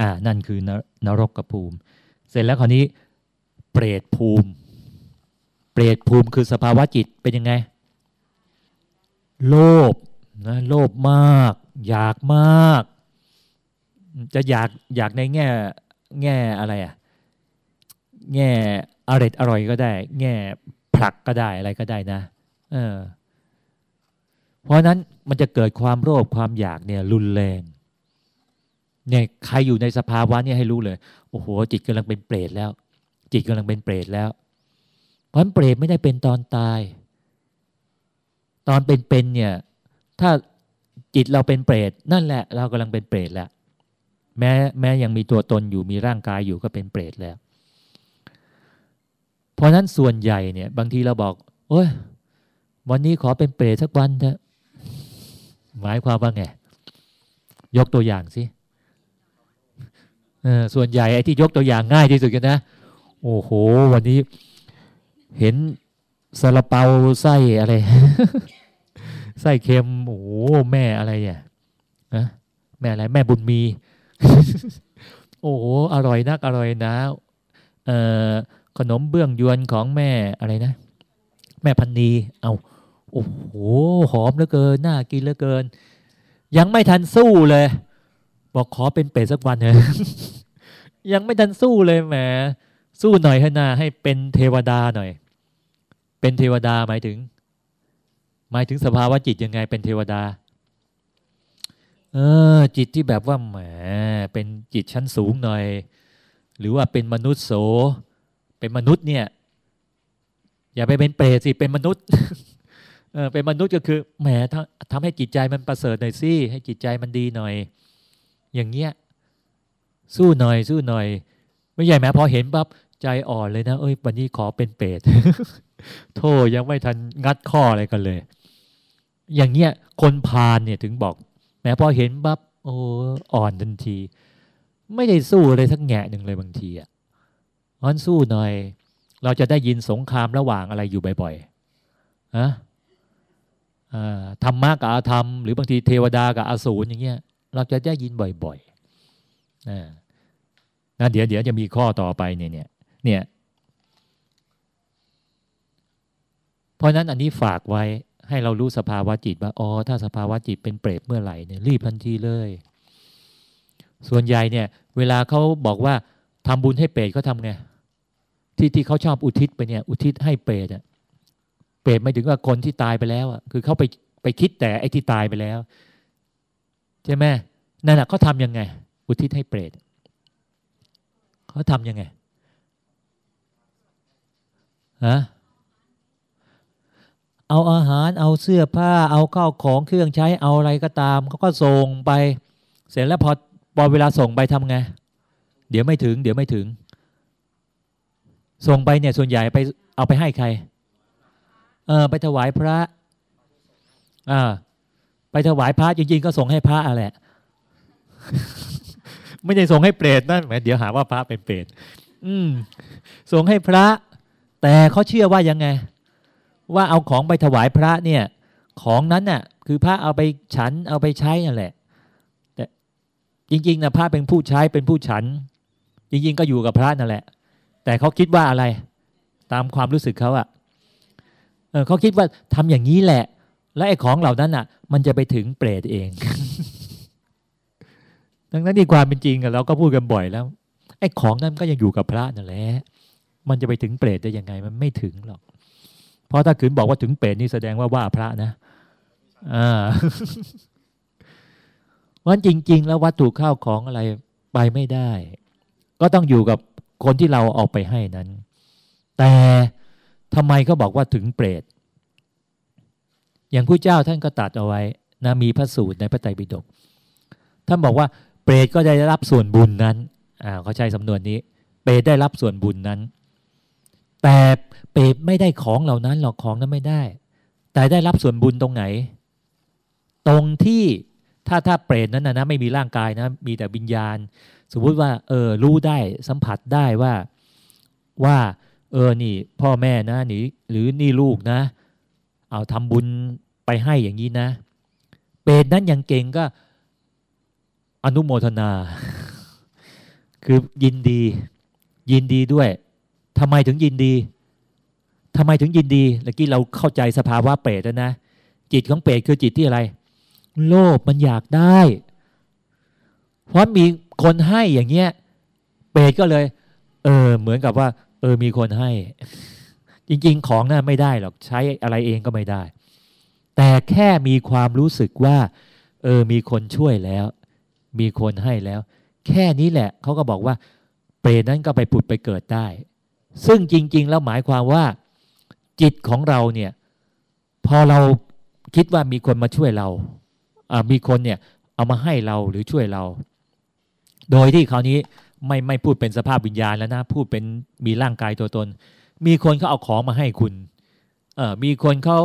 อ่านั่นคือนนรกกภูมิ เสร็จแล้วคราวนี้ เปรตภูมิ เปรตภูมิคือสภาวะจิตเป็นยังไง โลภนะโลภมาก อยากมาก จะอยากอยากในแง่แง่อะไรอะ่ะแง่อร่อยอร่อยก็ได้ แง่ผลักก็ได้อะไรก็ได้นะ เออ เพราะนั้นมันจะเกิดความโลภความอยากเนี่ยรุนแรง เนี่ยใครอยู่ในสภาวะนี่ให้รู้เลยโอ้โหจิตกำลังเป็นเปรตแล้ว จิตกำลังเป็นเปรตแล้ว เพราะเปรตไม่ได้เป็นตอนตาย ตอนเป็นๆเนี่ยถ้าจิตเราเป็นเปรตนั่นแหละ เรากำลังเป็นเปรตแล้วแม้แม้ยังมีตัวตนอยู่มีร่างกายอยู่ก็เป็นเปรตแล้ว เพราะนั้นส่วนใหญ่เนี่ย บางทีเราบอกโอ้ยวันนี้ขอเป็นเปรตสักวันเถอะหมายความว่าไงยกตัวอย่างสิ ส่วนใหญ่ไอ้ที่ยกตัวอย่างง่ายที่สุดกันนะ โอ้โห วันนี้เห็นซาลาเปาไส้อะไรไส้เค็มโอ้โหแม่อะไรเนี่ยนะแม่อะไรแม่บุญมี โอ้โหอร่อยนักอร่อยนะเอ่อขนมเบื้องยวนของแม่อะไรนะ แม่พันนีเอาโอ้โหหอมเหลือเกินน่ากินเหลือเกิน ยังไม่ทันสู้เลย บอกขอเป็นเป็ดสักวันเถอะยังไม่ทันสู้เลยแหมสู้หน่อยให้นาให้เป็นเทวดาหน่อย เป็นเทวดาหมายถึง หมายถึงสภาวะจิตยังไงเป็นเทวดา เออ จิตที่แบบว่าแหมเป็นจิตชั้นสูงหน่อย หรือว่าเป็นมนุษย์โส เป็นมนุษย์เนี่ย อย่าไปเป็นเปรตสิเป็นมนุษย์เออเป็นมนุษย์ก็คือแหมทำให้จิตใจมันประเสริฐหน่อยสิให้จิตใจมันดีหน่อย อย่างเงี้ยสู้หน่อยสู้หน่อย ไม่ใหญ่แม้พอเห็นปั๊บใจอ่อนเลยนะ เอ้ยวันนี้ขอเป็นเปรตโทษยังไม่ทันงัดข้ออะไรกันเลย อย่างเงี้ยคนพาลเนี่ยถึงบอก แม้พอเห็นปั๊บโอ้อ่อนทันที ไม่ได้สู้เลยสักแง่หนึ่งเลยบางทีอะอันสู้หน่อย เราจะได้ยินสงครามระหว่างอะไรอยู่บ่อยๆฮะธรรมะกับอาธรรม หรือบางทีเทวดากับอสูรอย่างเงี้ย เราจะได้ยินบ่อยๆนะเดี๋ยวเดี๋ยวจะมีข้อต่อไปเนี่ยเนี่ยเนี่ยเพราะนั้นอันนี้ฝากไว้ให้เรารู้สภาวะจิตว่าอ๋อถ้าสภาวะจิตเป็นเปรตเมื่อไหร่เนี่ยรีบทันทีเลย ส่วนใหญ่เนี่ย เวลาเขาบอกว่าทำบุญให้เปรตเขาทำไงที่ที่เขาชอบอุทิศไปเนี่ย อุทิศให้เปรตอะเปรตไม่ถึงว่าคนที่ตายไปแล้วอะคือเขาไปไปคิดแต่ไอ้ที่ตายไปแล้ว ใช่ไหมนั่นแหะเขาทำยังไง อุทิศให้เปรตเขาทำยังไงฮะเอาอาหารเอาเสื้อผ้า เอาข้าวของเครื่องใช้เอาอะไรก็ตามเขาก็ส่งไป เสร็จแล้วพอพอเวลาส่งไปทำไง เดี๋ยวไม่ถึง เดี๋ยวไม่ถึง ส่งไปเนี่ยส่วนใหญ่ไปเอาไปให้ใคร เออไปถวายพระอ่า ไปถวายพระจริงๆก็ส่งให้พระอะไรไม่ได้ส่งให้เปรตนั่นแหมเดี๋ยวหาว่าพระเป็นเปรตอืมส่งให้พระ แต่เขาเชื่อว่ายังไง ว่าเอาของไปถวายพระเนี่ย ของนั้นน่ะ คือพระเอาไปฉันเอาไปใช้นั่นแหละ แต่จริงๆนะพระเป็นผู้ใช้เป็นผู้ฉัน จริงๆ ก็อยู่กับพระนั่นแหละ แต่เขาคิดว่าอะไร ตามความรู้สึกเขาอะเขาคิดว่าทำอย่างนี้แหละ และไอ้ของเหล่านั้นอะ มันจะไปถึงเปรตเอง ดังนั้นที่ความเป็นจริงเราก็พูดกันบ่อยแล้วไอ้ของนั้นก็ยังอยู่กับพระนั่นแหละมันจะไปถึงเปรตได้ยังไงมันไม่ถึงหรอก เพราะถ้าขืนบอกว่าถึงเปรตนี่แสดงว่าว่าพระนะอ่าวันจริง ๆ แล้ววัตถุข้าวของอะไรไปไม่ได้ ก็ต้องอยู่กับคนที่เราออกไปให้นั้น แต่ทำไมเขาบอกว่าถึงเปรต อย่างผู้เจ้าท่านก็ตัดเอาไว้นะมีพระสูตรในพระไตรปิฎกท่านบอกว่าเปรตก็ได้รับส่วนบุญนั้นอ่าเขาใช้สำนวนนี้ เปรตได้รับส่วนบุญนั้น แต่เปรตไม่ได้ของเหล่านั้นหรอกของนั้นไม่ได้ แต่ได้รับส่วนบุญตรงไหน ตรงที่ถ้าถ้าเปรตนั้นนะนะไม่มีร่างกายนะมีแต่วิญญาณ สมมุติว่าเออรู้ได้สัมผัสได้ว่าว่าเออนี่พ่อแม่นะนี่หรือนี่ลูกนะ เอาทำบุญ ไปให้อย่างนี้นะ เปรตนั้นยังเก่งก็อนุโมทนา คือยินดี ยินดีด้วยทำไมถึงยินดีทำไมถึงยินดีเมื่อกี้เราเข้าใจสภาวะเปรตแล้วนะ จิตของเปรตคือจิตที่อะไร โลภมันอยากได้ เพราะมีคนให้อย่างเงี้ย เปรตก็เลย เออ เหมือนกับว่า เออมีคนให้ จริง ๆ ของน่ะไม่ได้หรอก ใช้อะไรเองก็ไม่ได้ แต่แค่มีความรู้สึกว่า เออมีคนช่วยแล้ว มีคนให้แล้ว แค่นี้แหละเขาก็บอกว่า เปรตนั้นก็ไปผุดไปเกิดได้ ซึ่งจริง ๆ แล้วหมายความว่า จิตของเราเนี่ย พอเราคิดว่ามีคนมาช่วยเราอ่ามีคนเนี่ย เอามาให้เราหรือช่วยเรา โดยที่คราวนี้ไม่ไม่พูดเป็นสภาพวิญญาณแล้วนะ พูดเป็นมีร่างกายตัวตน มีคนเขาเอาของมาให้คุณเออมีคนเขา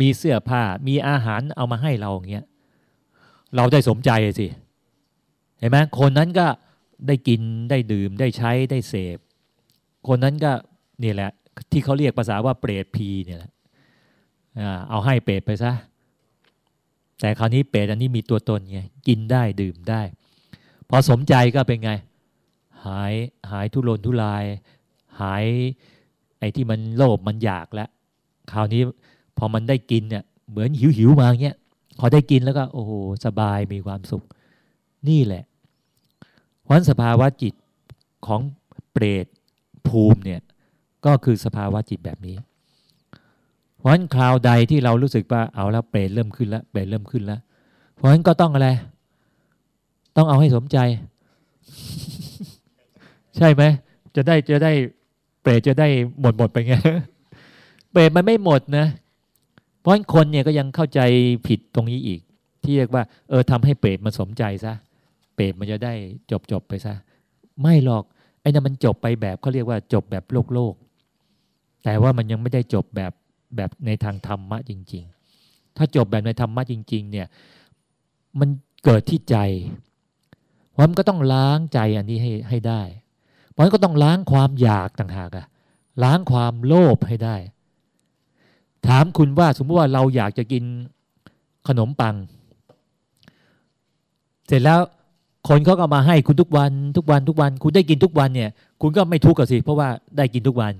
มีเสื้อผ้า มีอาหารเอามาให้เราอย่างเงี้ยเราได้สมใจสิเห็นไหมคนนั้นก็ได้กินได้ดื่มได้ใช้ได้เสพ คนนั้นก็นี่แหละ ที่เขาเรียกภาษาว่าเปรตพีเนี่ยแหละเอาให้เปรตไปซะแต่คราวนี้เปรตอันนี้มีตัวตนไงกินได้ดื่มได้ พอสมใจก็เป็นไง หายหายทุรนทุราย หายไอ้ที่มันโลภมันอยากแล้วคราวนี้ พอมันได้กินเนี่ยเหมือนหิวหิวมาเงี้ยพอได้กินแล้วก็โอ้โหสบายมีความสุข นี่แหละวันสภาวะจิตของเปรตภูมิเนี่ยก็คือสภาวะจิตแบบนี้เพราะฉะนั้นคราวใดที่เรารู้สึกว่าเอาแล้วเปรตเริ่มขึ้นแล้วเปรตเริ่มขึ้นแล้ว เพราะฉะนั้นก็ต้องอะไร ต้องเอาให้สมใจ ใช่ไหมจะได้จะได้เปรตจะได้หมดหมดไปไงเปรตมันไม่หมดนะ เพราะคนเนี่ยก็ยังเข้าใจผิดตรงนี้อีก ที่เรียกว่า เออทำให้เปรตมันสมใจซะเปรตมันจะได้จบจบไปซะ ไม่หรอกไอ้นั่นมันจบไปแบบเขาเรียกว่าจบแบบโลกโลก แต่ว่ามันยังไม่ได้จบแบบแบบในทางธรรมะจริง ๆ ถ้าจบแบบในธรรมะจริง ๆ เนี่ย มันเกิดที่ใจเพราะมันก็ต้องล้างใจอันนี้ให้ให้ได้เพราะมันก็ต้องล้างความอยากต่างหากอะล้างความโลภให้ได้ ถามคุณว่าสมมติว่าเราอยากจะกินขนมปัง เสร็จแล้วคนเขาก็มาให้คุณทุกวันทุกวันทุกวัน คุณได้กินทุกวันเนี่ย คุณก็ไม่ทุกข์กับสิ เพราะว่าได้กินทุกวัน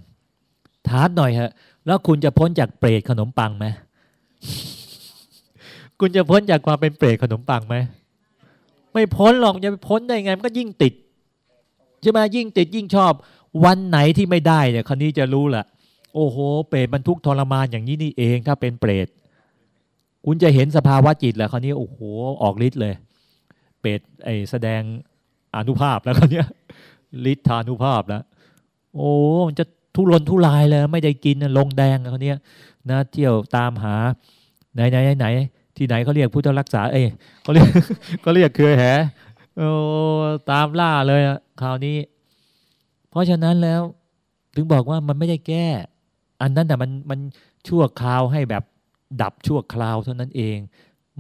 ถามหน่อยฮะ แล้วคุณจะพ้นจากเปรตขนมปังไหมคุณจะพ้นจากความเป็นเปรตขนมปังไหมไม่พ้นหรอกจะไปพ้นได้ไงมันก็ยิ่งติดใช่ไหมยิ่งติดยิ่งชอบ วันไหนที่ไม่ได้เนี่ยคนนี้จะรู้แหละ โอ้โห เปรตมันทุกทรมานอย่างนี้นี่เอง ถ้าเป็นเปรตคุณจะเห็นสภาวะจิตแหละคราวนี้โอ้โหออกฤทธิ์เลย เปรตไอแสดงอนุภาพแล้วคนนี้ฤทธานุภาพแล้วโอ้มันจะทุรนทุรายเลยไม่ได้กินลงแดงคนนี้นะเที่ยวตามหาไหนไหนไหนที่ไหนเขาเรียกพุทธรักษาเอ้เขาเรียกเขาเรียกเครือแหโอ้ตามล่าเลยคราวนี้ เพราะฉะนั้นแล้วถึงบอกว่ามันไม่ได้แก้ อันนั้นแต่มันมันชั่วคราวให้แบบดับชั่วคราวเท่านั้นเอง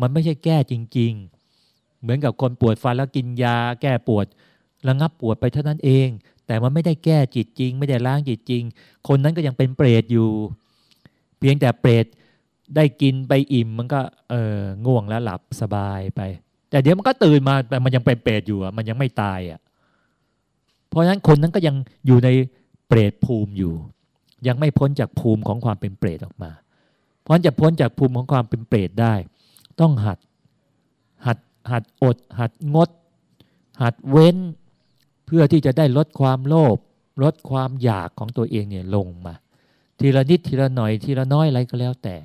มันไม่ใช่แก้จริง ๆ เหมือนกับคนปวดฟันแล้วกินยา แก้ปวดระงับปวดไปเท่านั้นเอง แต่มันไม่ได้แก้จิตจริง ไม่ได้ล้างจิตจริง คนนั้นก็ยังเป็นเปรตอยู่ เพียงแต่เปรตได้กินไปอิ่มมันก็เออง่วงแล้วหลับสบายไป แต่เดี๋ยวมันก็ตื่นมาแต่มันยังเป็นเปรตอยู่อะมันยังไม่ตายอะเพราะฉะนั้นคนนั้นก็ยังอยู่ในเปรตภูมิอยู่ ยังไม่พ้นจากภูมิของความเป็นเปรตออกมา เพราะจะพ้นจากภูมิของความเป็นเปรตได้ ต้องหัดหัดหัดอด หัดงด หัดเว้น เพื่อที่จะได้ลดความโลภลดความอยากของตัวเองเนี่ยลงมา ทีละนิดทีละหน่อยทีละน้อยอะไรก็แล้วแต่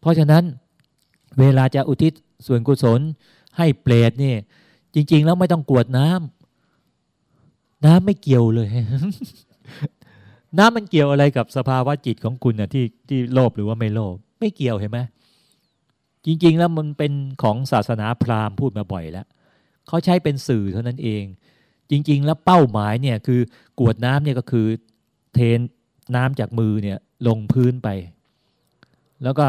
เพราะฉะนั้นเวลาจะอุทิศส่วนกุศลให้เปรตเนี่ยจริง ๆ แล้วไม่ต้องกวดน้ำน้ำไม่เกี่ยวเลย น้ำมันเกี่ยวอะไรกับสภาวะจิตของคุณนะที่ที่โลภหรือว่าไม่โลภไม่เกี่ยวเห็นไหมจริง ๆ แล้วมันเป็นของศาสนาพราหมณ์พูดมาบ่อยแล้วเขาใช้เป็นสื่อเท่านั้นเอง จริง ๆ แล้วเป้าหมายเนี่ยคือกวดน้ำเนี่ยก็คือเทนน้ำจากมือเนี่ยลงพื้นไป แล้วก็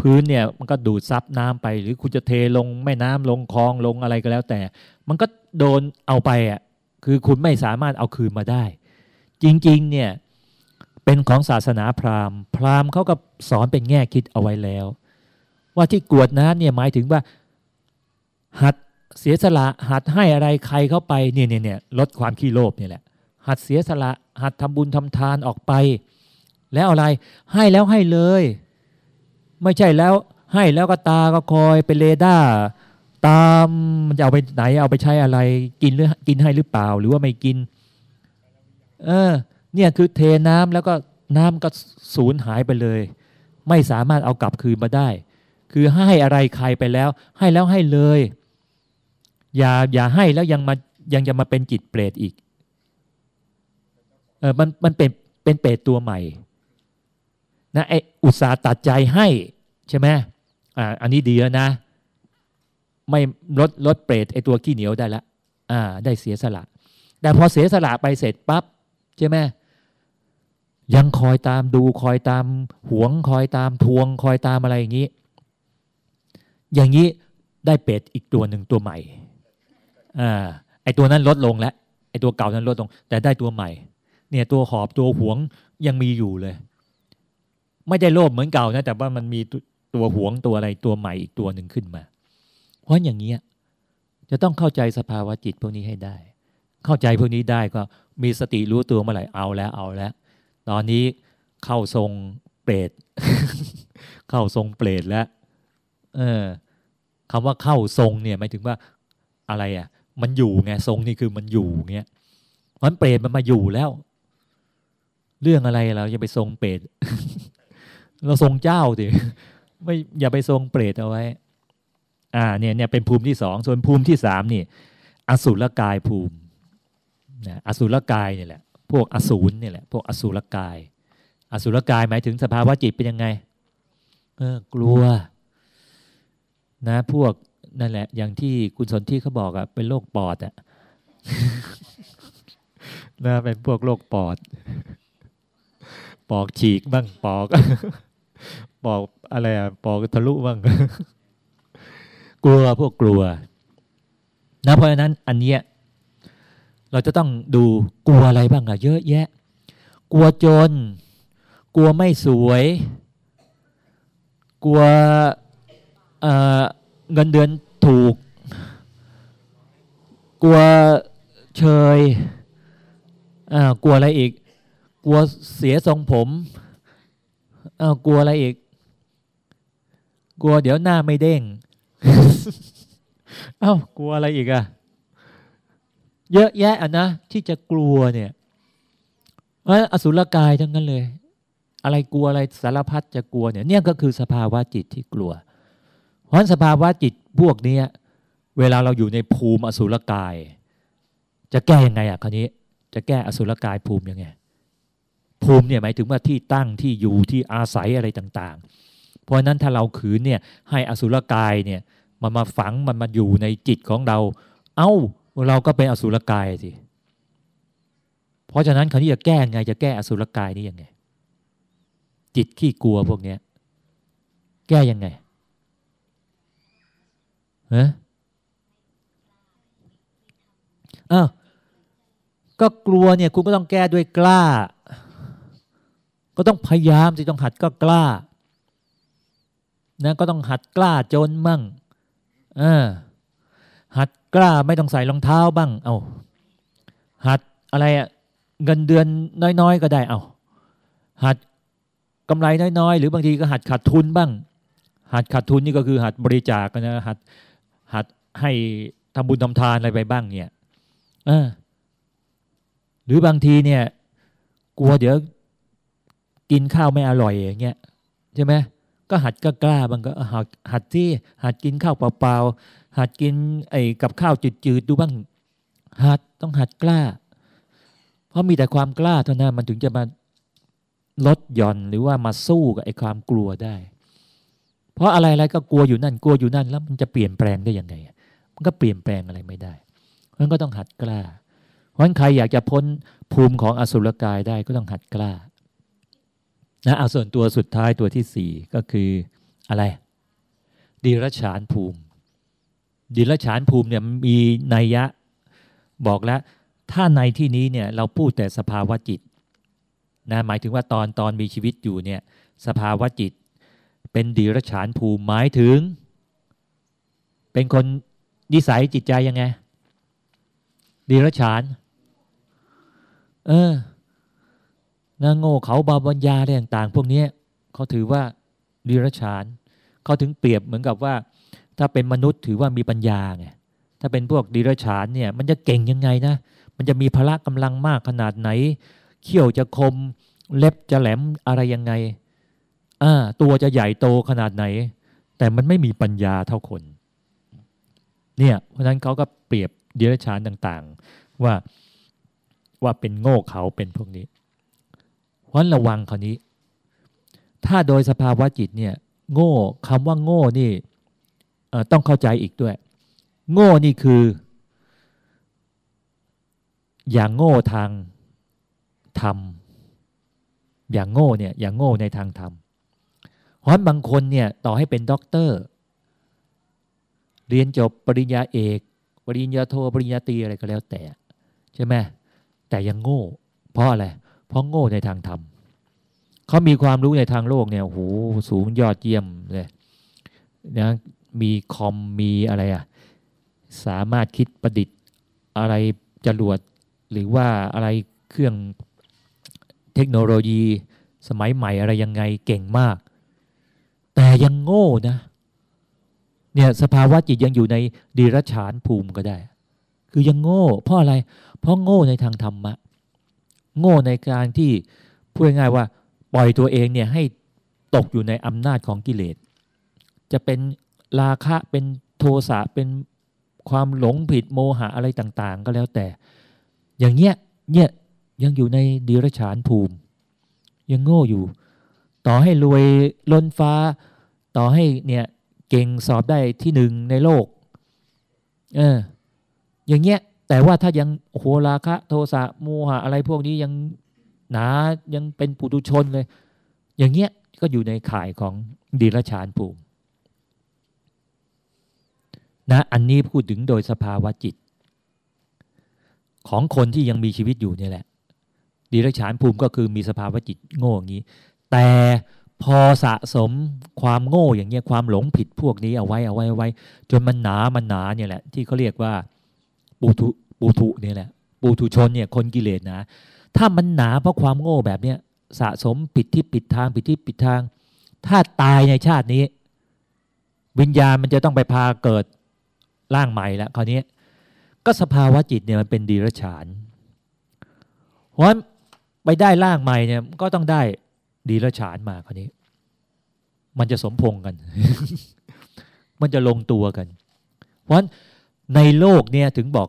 พื้นเนี่ยมันก็ดูดซับน้ำไป หรือคุณจะเทลงแม่น้ำลงคลองลงอะไรก็แล้วแต่ มันก็โดนเอาไปอะคือคุณไม่สามารถเอาคืนมาได้ จริงๆเนี่ย เป็นของศาสนาพราหมณ์ พราหมณ์เขาก็สอนเป็นแง่คิดเอาไว้แล้ว ว่าที่กวดน้ำเนี่ยหมายถึงว่า หัดเสียสละหัดให้อะไรใครเข้าไปเนี่ยเนี่ยเนี่ยลดความขี้โลภเนี่ยแหละ หัดเสียสละหัดทำบุญทำทานออกไป แล้วอะไรให้แล้วให้เลย ไม่ใช่แล้วให้แล้วก็ตาก็คอยเป็นเรดาร์ตามมันจะเอาไปไหนเอาไปใช้อะไร กินหรือกินให้หรือเปล่า หรือว่าไม่กิน เออ เนี่ยคือเทน้ำแล้วก็น้ำก็สูญหายไปเลย ไม่สามารถเอากลับคืนมาได้ คือให้อะไรใครไปแล้ว ให้แล้วให้เลย อย่าอย่าให้แล้วยังมายังจะมาเป็นจิตเปรตอีกเออมันมันเป็นเป็นเปรตตัวใหม่นะไออุตสาห์ตัดใจให้ใช่ไหมอ่าอันนี้ดีแล้วนะ ไม่ลดลดเปรตไอตัวขี้เหนียวได้ละอ่าได้เสียสละ แต่พอเสียสละไปเสร็จปั๊บใช่ไหม ยังคอยตามดูคอยตามหวงคอยตามทวง คอยตามอะไรอย่างนี้ อย่างนี้ได้เป็ดอีกตัวหนึ่งตัวใหม่อ่าไอตัวนั้นลดลงแล้วไอตัวเก่านั้นลดลง แต่ได้ตัวใหม่ เนี่ยตัวหอบตัวหวงยังมีอยู่เลย ไม่ได้โลภเหมือนเก่านะแต่ว่ามันมีตัวหวงตัวอะไรตัวใหม่อีกตัวหนึ่งขึ้นมา เพราะอย่างเงี้ยจะต้องเข้าใจสภาวะจิตพวกนี้ให้ได้ เข้าใจพวกนี้ได้ก็มีสติรู้ตัวเมื่อไหร่เอาแล้วเอาแล้ว ตอนนี้เข้าทรงเปรตเข้าทรงเปรตแล้ว เออคำว่าเข้าทรงเนี่ยหมายถึงว่าอะไรอะ มันอยู่ไงทรงนี่คือมันอยู่เงี้ยมันเปรตมันมาอยู่แล้ว เรื่องอะไรเราจะไปทรงเปรตเราทรงเจ้าสิไม่อย่าไปทรงเปรตเอาไว้ อ่า เนี่ยเนี่ยเป็นภูมิที่สองส่วนภูมิที่สามนี่ อสุรกายภูมินะอสุรกายเนี่ยแหละ พวกอสูรเนี่ยแหละพวกอสุรกาย อสุรกายหมายถึงสภาวะจิตเป็นยังไงเออกลัว นะพวกนั่นแหละ อย่างที่คุณสนที่เขาบอกอะเป็นโรคปอดอะนะเป็นพวกโรคปอด ปอกฉีกบ้างปอก ปอกอะไรอะปอกทะลุบ้างกลัวพวกกลัวนะเพราะฉะนั้นอันเนี้ย เราจะต้องดูกลัวอะไรบ้างอะเยอะแยะ กลัวจน กลัวไม่สวย กลัวเเงินเดือนถูก กลัวเชยกลัวอะไรอีก กลัวเสียทรงผมกลัวอะไรอีก กลัวเดี๋ยวหน้าไม่เด้ง เอ้ากลัวอะไรอีกอะ เยอะแยะอะนะที่จะกลัวเนี่ยเพราอสุรกายทั้งนั้นเลย อะไรกลัวอะไรสารพัดจะกลัวเนี่ยเนี่ยก็คือสภาวะจิตที่กลัว เพราะสภาวะจิตพวกนี้เวลาเราอยู่ในภูมิอสุรกาย จะแก้ยังไงอะคราวนี้ จะแก้อสุรกายภูมิยังไง ภูมิเนี่ยหมายถึงว่าที่ตั้งที่อยู่ที่อาศัยอะไรต่าง ๆ เพราะนั้นถ้าเราขืนเนี่ยให้อสุรกายเนี่ยมันมาฝังมันมาอยู่ในจิตของเรา เอา้า เราก็เป็นอสุรกายสิ เพราะฉะนั้นเขาที่จะแก้ไงจะแก้อสุรกายนี้ยังไง จิตขี้กลัวพวกนี้แก้ยังไงฮะอ้าวก็กลัวเนี่ยคุณก็ต้องแก้ด้วยกล้า ก็ต้องพยายามสิต้องหัดก็กล้านะก็ต้องหัดกล้าจนมั่งอ่า หัดกล้าไม่ต้องใส่รองเท้าบ้าง เอาหัดอะไรอะเงินเดือนน้อย ๆ ก็ได้เอาหัดกำไรน้อยๆ หรือบางทีก็หัดขาดทุนบ้าง หัดขาดทุนนี่ก็คือหัดบริจาคนะหัดหัดให้ทำบุญทำทานอะไรไปบ้างเนี่ยออหรือบางทีเนี่ย กลัวเดี๋ยวกินข้าวไม่อร่อยอย่างเงี้ยใช่ไหมก็หัดก็กล้าบางก็หัดหัดที่หัดกินข้าวเปล่า หัดกินไอ้กับข้าวจืดๆดูบ้าง หัดต้องหัดกล้า เพราะมีแต่ความกล้าเท่านั้นมันถึงจะมาลดหย่อนหรือว่ามาสู้กับไอ้ความกลัวได้ เพราะอะไรๆก็กลัวอยู่นั่นกลัวอยู่นั่นแล้วมันจะเปลี่ยนแปลงได้ยังไง มันก็เปลี่ยนแปลงอะไรไม่ได้เพราะนั้นก็ต้องหัดกล้า เพราะฉะนั้นใครอยากจะพ้นภูมิของอสุรกายได้ก็ต้องหัดกล้านะเอาส่วนตัวสุดท้ายตัวที่สี่ก็คืออะไร ดีรฉานภูมิ ดิลฉานภูมิเนี่ยมีนัยยะบอกแล้ว ถ้าในที่นี้เนี่ยเราพูดแต่สภาวะจิตนะหมายถึงว่าตอนตอนมีชีวิตอยู่เนี่ยสภาวะจิต เป็นดิรฉานภูมิหมายถึง เป็นคนนิสัยจิตใจยังไงดีรฉาน เออนาโง่เขาบาบัญญาอะไรต่างๆ พวกนี้เขาถือว่าดีรฉานเขาถึงเปรียบเหมือนกับว่า ถ้าเป็นมนุษย์ถือว่ามีปัญญาไงถ้าเป็นพวกดีรฉานเนี่ยมันจะเก่งยังไงนะ มันจะมีพละกำลังมากขนาดไหน เขี้ยวจะคม เล็บจะแหลมอะไรยังไงอ่าตัวจะใหญ่โตขนาดไหน แต่มันไม่มีปัญญาเท่าคน เนี่ยเพราะฉะนั้นเขาก็เปรียบเดรัจฉานต่างๆ ว่าว่าเป็นโง่เขาเป็นพวกนี้เพราะระวังคราวนี้ ถ้าโดยสภาวะจิตเนี่ย โง่คำว่าโง่นี่ ต้องเข้าใจอีกด้วย โง่นี่คือ อย่างโง่ทางธรรมอย่างโง่เนี่ยอย่างโง่ในทางธรรมเพราะบางคนเนี่ยต่อให้เป็นด็อกเตอร์ เรียนจบปริญญาเอก ปริญญาโทปริญญาตรีอะไรก็แล้วแต่ ใช่ไหมแต่ยังโง่ เพราะอะไรเพราะโง่ในทางธรรมเขามีความรู้ในทางโลกเนี่ยโหสูงยอดเยี่ยมเลยนะ มีคอมมีอะไรอะสามารถคิดประดิษฐ์อะไรจรวด หรือว่าอะไรเครื่องเทคโนโลยี สมัยใหม่อะไรยังไงเก่งมาก แต่ยังโง่นะเนี่ยสภาวะจิตยังอยู่ในดีรฉานภูมิก็ได้ คือยังโง่ เพราะอะไร เพราะโง่ในทางธรรมะ โง่ในการที่พูดง่ายว่า ปล่อยตัวเองเนี่ยให้ตกอยู่ในอำนาจของกิเลส จะเป็น ราคะเป็นโทสะเป็นความหลงผิดโมหะอะไรต่าง ๆ ก็แล้วแต่ อย่างเงี้ยเนี่ยยังอยู่ในดีรฉานภูมิ ยังโง่อยู่ ต่อให้รวยล้นฟ้า ต่อให้เนี่ยเก่งสอบได้ที่หนึ่งในโลกเอออย่างเงี้ยแต่ว่าถ้ายังโหราคะ โทสะโมหะอะไรพวกนี้ยังหนายังเป็นปุถุชนเลย อย่างเงี้ยก็อยู่ในข่ายของดีรฉานภูมิ นะอันนี้พูดถึงโดยสภาวะจิต ของคนที่ยังมีชีวิตอยู่นี่แหละดีรัจฉานภูมิก็คือมีสภาวะจิตโง่อย่างนี้ แต่พอสะสมความโง่อย่างเงี้ยความหลงผิดพวกนี้เอาไว้เอาไว้ไว้ จนมันหนามันหนาเนี่ยแหละ ที่เขาเรียกว่าปูทุปูทุเนี่ยแหละปูทุชนเนี่ยคนกิเลสนะถ้ามันหนาเพราะความโง่แบบเนี้ยสะสมผิดที่ผิดทางผิดที่ผิดทาง ถ้าตายในชาตินี้ วิญญาณมันจะต้องไปพาเกิด ร่างใหม่แล้วคราวนี้ก็สภาวะจิตเนี่ยมันเป็นดีรฉานเพราะไปได้ร่างใหม่เนี่ยก็ต้องได้ดีละฉานมาคราวนี้ มันจะสมพงกัน มันจะลงตัวกัน เพราะในโลกเนี่ยถึงบอก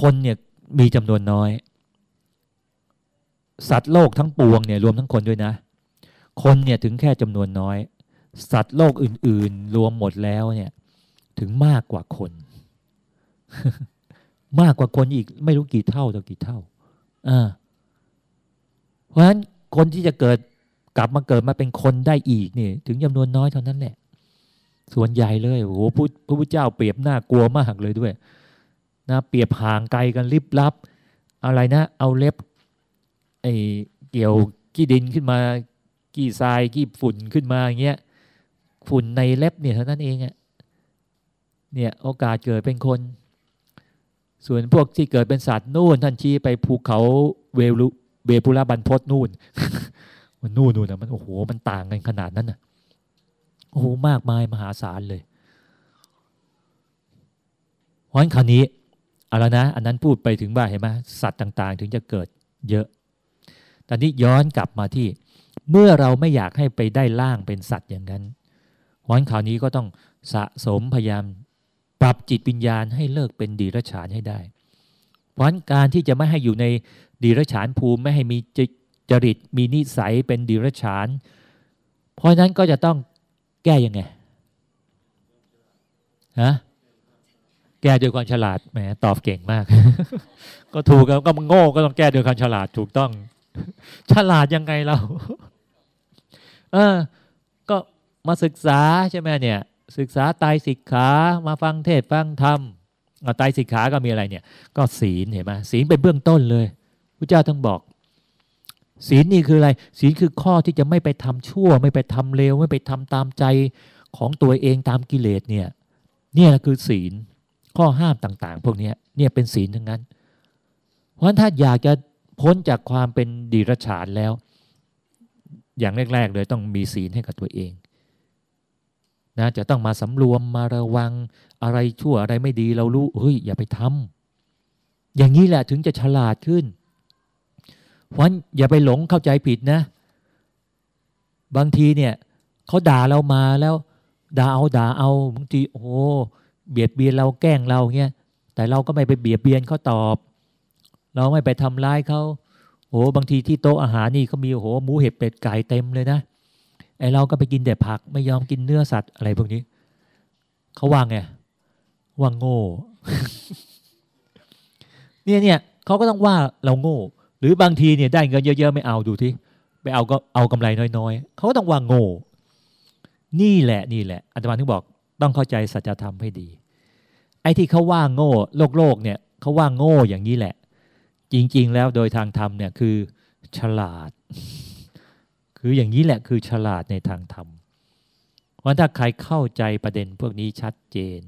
คนเนี่ยมีจำนวนน้อย สัตว์โลกทั้งปวงเนี่ยรวมทั้งคนด้วยนะ คนเนี่ยถึงแค่จำนวนน้อย สัตว์โลกอื่น ๆ รวมหมดแล้วเนี่ยถึงมากกว่าคน มากกว่าคนอีกไม่รู้กี่เท่าต่อกี่เท่าอ่าพราะฉะนั้นคนที่จะเกิดกลับมาเกิดมาเป็นคนได้อีกนี่ ถึงจำนวนน้อยเท่านั้นแหละ ส่วนใหญ่เลยโอ้โหพระพุทธเจ้าเปรียบหน้ากลัวมากเลยด้วยนะเปรียบห่างไกลกันลิบลับ อะไรนะ เอาเล็บไอ้เกี่ยวกี้ดินขึ้นมากี้ทรายกี้ฝุ่นขึ้นมาอย่างเงี้ยฝุ่นในเล็บเนี่ยเท่านั้นเองอะเนี่ยโอกาสเกิดเป็นคน ส่วนพวกที่เกิดเป็นสัตว์นู่นท่านชี้ไปภูเขาเวลุเบปุระบันพศนู่น มันนู่นนู่นนะมันโอ้โหมันต่างกันขนาดนั้นนะโอ้โหมากมายมหาศาลเลยเพราะฉะนั้นคราวนี้เอาแล้วนะ อันนั้นพูดไปถึงว่าเห็นไหมสัตว์ต่าง ๆ ถึงจะเกิดเยอะตอนนี้ย้อนกลับมาที่ เมื่อเราไม่อยากให้ไปได้ล่างเป็นสัตว์อย่างนั้นเพราะฉะนั้นคราวนี้ก็ต้องสะสมพยายาม รับจิตวิญญาณให้เลิกเป็นดีรฉานให้ได้ เพราะนั้นการที่จะไม่ให้อยู่ในดีรฉานภูมิไม่ให้มีจริตมีนิสัยเป็นดีรฉาน เพราะนั้นก็จะต้องแก้ยังไงฮะแก้ด้วยความฉลาดแหมตอบเก่งมาก ก็ถูกแล้วก็มันโง่ก็ต้องแก้ด้วยความฉลาดถูกต้อง ฉลาดยังไงเรา เออ ก็มาศึกษาใช่ไหมเนี่ย ศึกษาตายสิกขามาฟังเทศฟังธรรมตายสิกขาก็มีอะไรเนี่ย ก็ศีลเห็นไหมศีลเป็นเบื้องต้นเลยพระเจ้าต้องบอก ศีลนี่คืออะไร ศีลคือข้อที่จะไม่ไปทำชั่ว ไม่ไปทำเลวไม่ไปทำตามใจของตัวเองตามกิเลสเนี่ยเนี่ยคือศีลข้อห้ามต่าง ๆ พวกนี้เนี่ยเป็นศีลทั้งนั้น เพราะถ้าอยากจะพ้นจากความเป็นดีรฉานแล้ว อย่างแรก ๆ เลยต้องมีศีลให้กับตัวเอง นะจะต้องมาสำรวมมาระวังอะไรชั่วอะไรไม่ดีเรารู้เฮ้ยอย่าไปทำอย่างนี้แหละถึงจะฉลาดขึ้นเพราะอย่าไปหลงเข้าใจผิดนะ บางทีเนี่ยเขาด่าเรามาแล้วด่าเอาด่าเอาบางทีโอ้เบียดเบียนเราแกล้งเราเงี้ยแต่เราก็ไม่ไปเบียดเบียนเขาตอบ เราไม่ไปทำร้ายเขาโอ้บางทีที่โต๊ะอาหารนี่เขามีโอ้โหหมูเห็ดเป็ดไก่เต็มเลยนะ ไอเราก็ไปกินแต่ผักไม่ยอมกินเนื้อสัตว์อะไรพวกนี้เขาว่างไงว่างโง่เนี่ยเนี่ยเขาก็ต้องว่าเราโง่ หรือบางทีเนี่ยได้เงินเยอะๆไม่เอาดูที่ไปเอาก็เอากำไรน้อยๆเขาก็ต้องว่าโง่ นี่แหละนี่แหละอาจารย์ถึงบอกต้องเข้าใจสัจธรรมให้ดี ไอ้ที่เขาว่าโง่ โลกโลกเนี่ยเขาว่าโง่อย่างนี้แหละ จริง ๆ แล้วโดยทางธรรมเนี่ยคือ ฉลาด คืออย่างนี้แหละคือฉลาดในทางธรรมว่าถ้าใครเข้าใจประเด็นพวกนี้ชัดเจน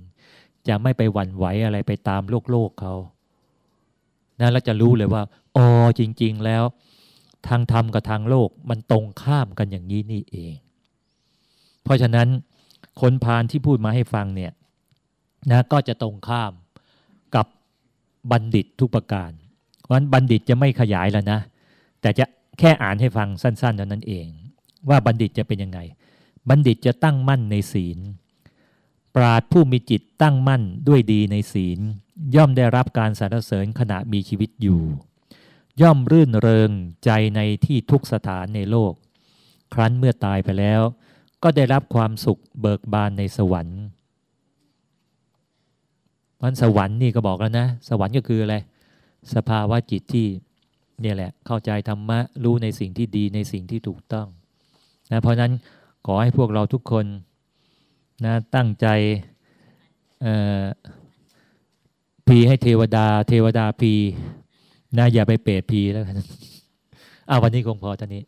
จะไม่ไปหวั่นไหวอะไรไปตามโลกโลกเขานะเราจะรู้เลยว่าอ๋อจริง ๆ แล้ว ทางธรรมกับทางโลกมันตรงข้ามกันอย่างนี้นี่เอง เพราะฉะนั้นคนพาลที่พูดมาให้ฟังเนี่ยนะก็จะตรงข้ามกับบัณฑิตทุกประการเพราะฉะนั้นบัณฑิตจะไม่ขยายแล้วนะ แต่จะ แค่อ่านให้ฟังสั้นๆเท่านั้นเอง ว่าบัณฑิตจะเป็นยังไง บัณฑิตจะตั้งมั่นในศีล ปราดผู้มีจิตตั้งมั่นด้วยดีในศีล ย่อมได้รับการสรรเสริญขณะมีชีวิตอยู่ ย่อมรื่นเริงใจในที่ทุกสถานในโลก ครั้นเมื่อตายไปแล้ว ก็ได้รับความสุขเบิกบานในสวรรค์มันสวรรค์นี่ก็บอกแล้วนะ สวรรค์ก็คืออะไรสภาวะจิตที่ เนี่ยแหละเข้าใจธรรมะรู้ในสิ่งที่ดีในสิ่งที่ถูกต้องนะเพราะนั้นขอให้พวกเราทุกคนนะตั้งใจพีให้เทวดา เทวดาพีนะอย่าไปเปรตพีแล้วกันอาวันนี้คงพอท่านี้